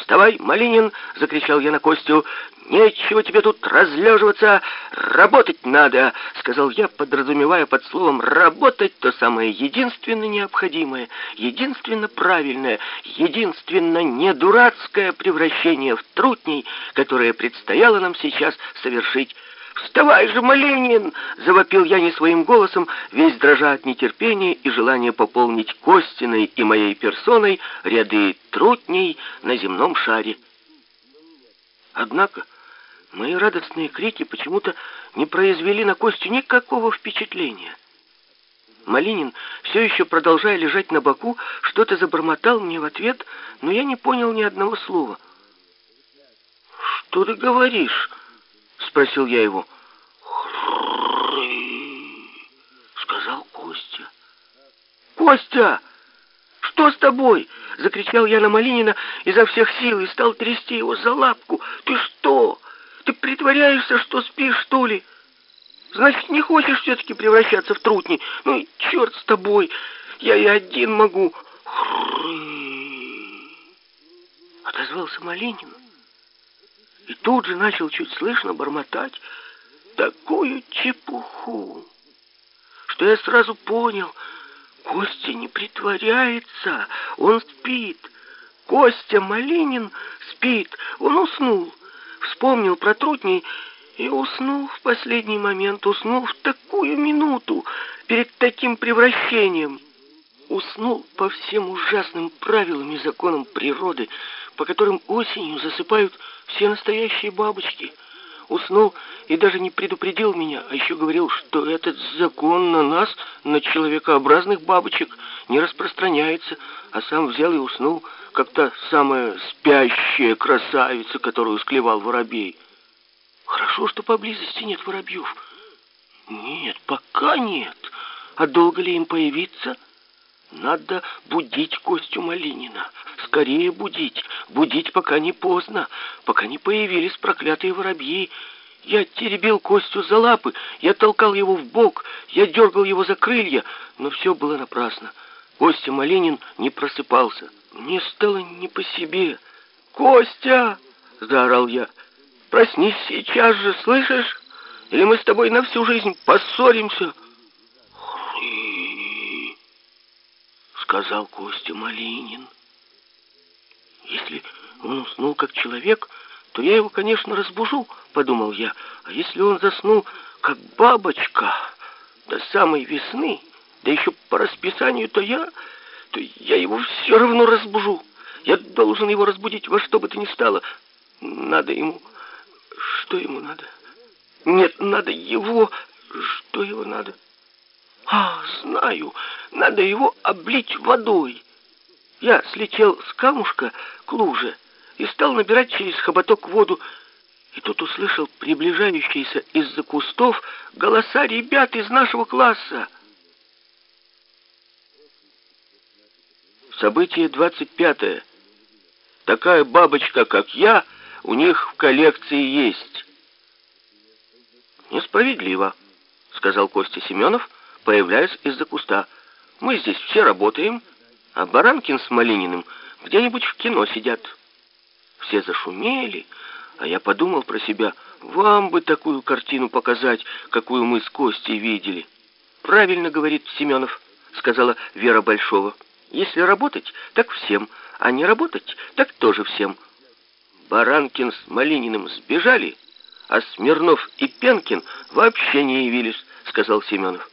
«Вставай, Малинин!» — закричал я на Костю. «Нечего тебе тут разлеживаться, работать надо!» — сказал я, подразумевая под словом «работать» то самое единственно необходимое, единственно правильное, единственно не дурацкое превращение в трутней, которое предстояло нам сейчас совершить. «Вставай же, Малинин!» — завопил я не своим голосом, весь дрожа от нетерпения и желания пополнить Костиной и моей персоной ряды трутней на земном шаре. Однако мои радостные крики почему-то не произвели на Костю никакого впечатления. Малинин, все еще продолжая лежать на боку, что-то забормотал мне в ответ, но я не понял ни одного слова. «Что ты говоришь?» — спросил я его. сказал Костя. «Костя! Что с тобой?» — закричал я на Малинина изо всех сил и стал трясти его за лапку. «Ты что? Ты притворяешься, что спишь, что ли? Значит, не хочешь все-таки превращаться в трутни? Ну и черт с тобой! Я и один могу!» Отозвался Малинин и тут же начал чуть слышно бормотать такую чепуху, что я сразу понял, Костя не притворяется, он спит. Костя Малинин спит, он уснул, вспомнил про трутней и уснул в последний момент, уснул в такую минуту перед таким превращением. Уснул по всем ужасным правилам и законам природы, по которым осенью засыпают все настоящие бабочки. Уснул и даже не предупредил меня, а еще говорил, что этот закон на нас, на человекообразных бабочек, не распространяется, а сам взял и уснул, как та самая спящая красавица, которую склевал воробей. Хорошо, что поблизости нет воробьев. Нет, пока нет. А долго ли им появиться? Надо будить Костю Малинина. Скорее будить. Будить, пока не поздно. Пока не появились проклятые воробьи. Я теребил Костю за лапы, я толкал его в бок, я дергал его за крылья, но все было напрасно. Костя Малинин не просыпался. Мне стало не по себе. «Костя!» — заорал я. «Проснись сейчас же, слышишь? Или мы с тобой на всю жизнь поссоримся?» Сказал Костя Малинин. Если он уснул как человек, то я его, конечно, разбужу, подумал я. А если он заснул как бабочка до самой весны, да еще по расписанию, то я, то я его все равно разбужу. Я должен его разбудить во что бы то ни стало. Надо ему... Что ему надо? Нет, надо его... Что его надо? А, знаю, надо его облить водой. Я слетел с камушка к луже и стал набирать через хоботок воду, и тут услышал приближающиеся из-за кустов голоса ребят из нашего класса. Событие 25. Такая бабочка, как я, у них в коллекции есть. Несправедливо, сказал Костя Семенов, появляясь из-за куста. Мы здесь все работаем, а Баранкин с Малининым где-нибудь в кино сидят. Все зашумели, а я подумал про себя, вам бы такую картину показать, какую мы с Костей видели. Правильно говорит Семенов, сказала Вера Большова. Если работать, так всем, а не работать, так тоже всем. Баранкин с Малининым сбежали, а Смирнов и Пенкин вообще не явились, сказал Семенов.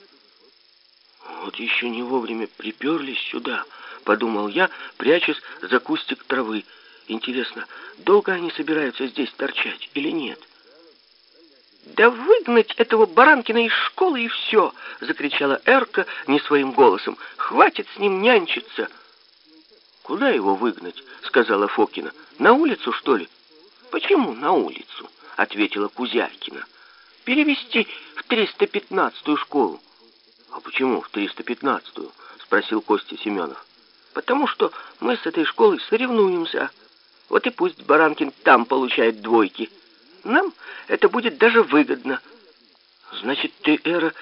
Вот еще не вовремя приперлись сюда, подумал я, прячась за кустик травы. Интересно, долго они собираются здесь торчать или нет? «Да выгнать этого Баранкина из школы и все!» — закричала Эрка не своим голосом. «Хватит с ним нянчиться!» «Куда его выгнать?» — сказала Фокина. «На улицу, что ли?» «Почему на улицу?» — ответила Кузякина. «Перевести в 315-ю школу». «А почему в 315-ю?» — спросил Костя Семенов. «Потому что мы с этой школой соревнуемся». Вот и пусть Баранкин там получает двойки. Нам это будет даже выгодно. Значит, ты, Эра,